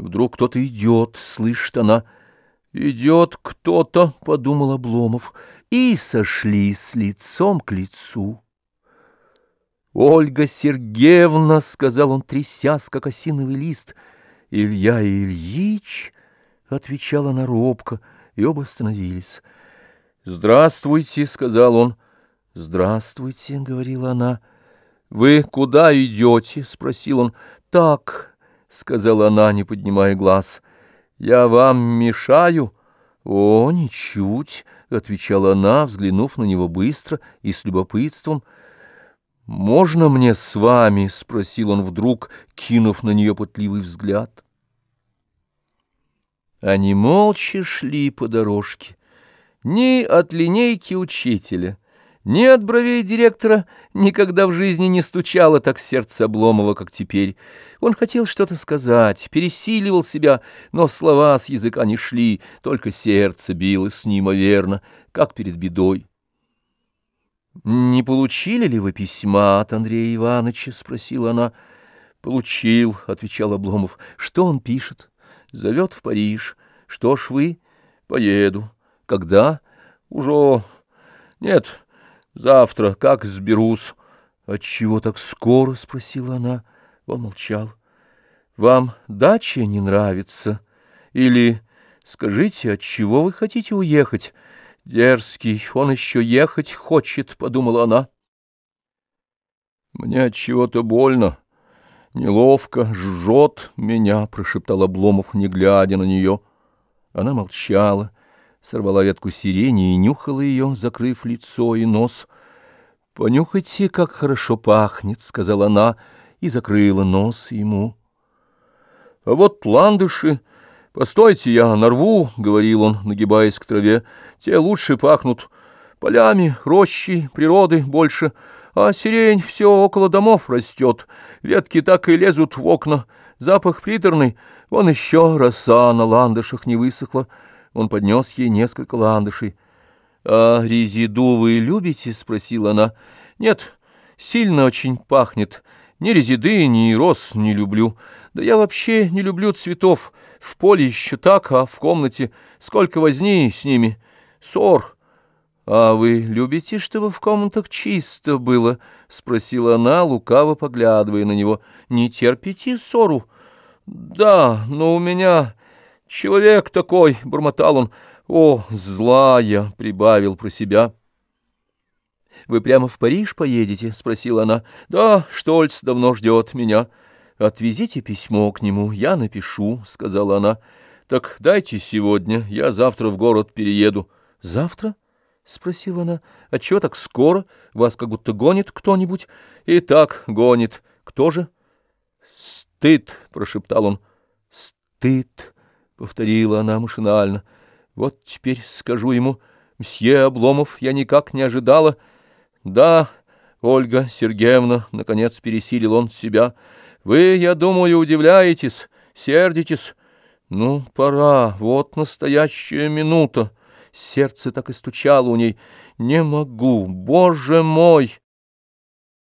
Вдруг кто-то идет, слышит она. «Идет кто-то», — подумал Обломов, и сошли с лицом к лицу. «Ольга Сергеевна», — сказал он, трясясь, как осиновый лист, — «Илья Ильич», — отвечала она робко, и оба остановились. «Здравствуйте», — сказал он. «Здравствуйте», — говорила она. «Вы куда идете?» — спросил он. «Так», — сказала она, не поднимая глаз. «Я вам мешаю?» «О, ничуть», — отвечала она, взглянув на него быстро и с любопытством. «Можно мне с вами?» — спросил он вдруг, кинув на нее пытливый взгляд. Они молча шли по дорожке. Ни от линейки учителя, ни от бровей директора никогда в жизни не стучало так сердце Обломова, как теперь. Он хотел что-то сказать, пересиливал себя, но слова с языка не шли, только сердце билось неимоверно, как перед бедой. «Не получили ли вы письма от Андрея Ивановича?» — спросила она. «Получил», — отвечал Обломов. «Что он пишет?» «Зовет в Париж. Что ж вы?» «Поеду». «Когда?» «Уже...» «Нет, завтра, как сберусь». «Отчего так скоро?» — спросила она. Он молчал. «Вам дача не нравится? Или скажите, от чего вы хотите уехать?» Дерзкий, он еще ехать хочет, — подумала она. Мне от чего-то больно, неловко, жжет меня, — прошептал Обломов, не глядя на нее. Она молчала, сорвала ветку сирени и нюхала ее, закрыв лицо и нос. — Понюхайте, как хорошо пахнет, — сказала она и закрыла нос ему. — А вот ландыши... «Постойте, я нарву», — говорил он, нагибаясь к траве, — «те лучше пахнут полями, рощей, природы больше, а сирень все около домов растет, ветки так и лезут в окна, запах приторный, вон еще роса на ландышах не высохла». Он поднес ей несколько ландышей. «А резиду вы любите?» — спросила она. «Нет, сильно очень пахнет. Ни резиды, ни роз не люблю. Да я вообще не люблю цветов». В поле еще так, а в комнате сколько возни с ними. Ссор. А вы любите, чтобы в комнатах чисто было? — спросила она, лукаво поглядывая на него. — Не терпите ссору? — Да, но у меня человек такой, — бормотал он. — О, злая! — прибавил про себя. — Вы прямо в Париж поедете? — спросила она. — Да, Штольц давно ждет меня. — «Отвезите письмо к нему, я напишу», — сказала она. «Так дайте сегодня, я завтра в город перееду». «Завтра?» — спросила она. «А чего так скоро? Вас как будто гонит кто-нибудь?» «И так гонит. Кто же?» «Стыд», — прошептал он. «Стыд», — повторила она машинально. «Вот теперь скажу ему, мсье Обломов, я никак не ожидала». «Да, Ольга Сергеевна», — наконец пересилил он себя, — вы, я думаю, удивляетесь, сердитесь. Ну, пора, вот настоящая минута. Сердце так и стучало у ней. Не могу, боже мой!